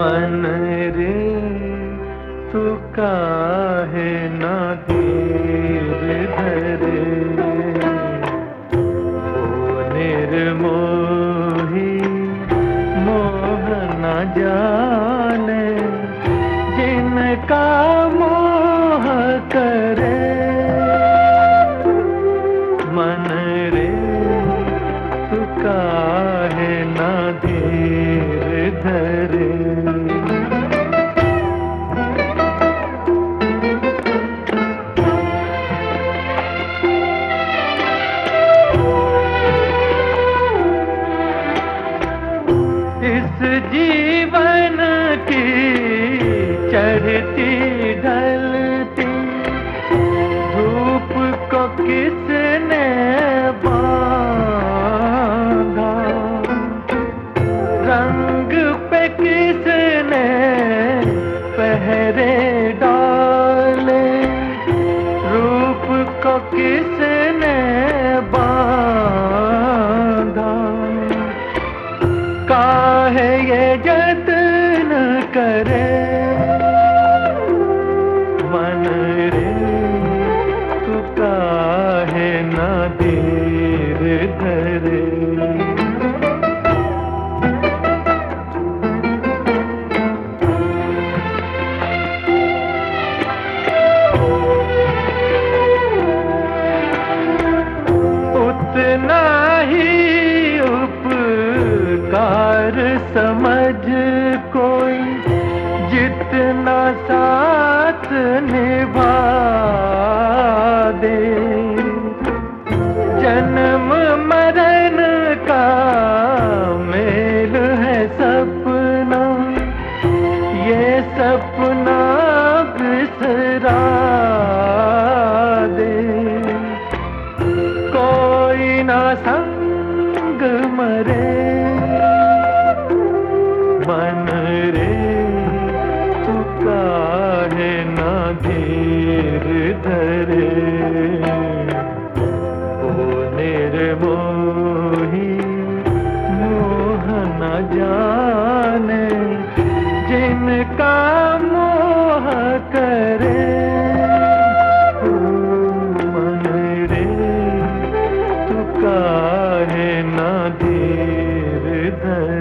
मन रे, तू काहे ना धीर धरे? ओ निर्मोही, मोह न जाने, जिनका मोह करे। मन रे, तू काहे ना धीर धरे? जीवन की चढ़ती जतन करे। मन रे तू काहे ना धीर धरे। उतना ही उपकार समझ संग मरे मन रे तू काहे ना धीर धरे। ओ निर्मोही मोहन जाने जिनका का है ना देर दर।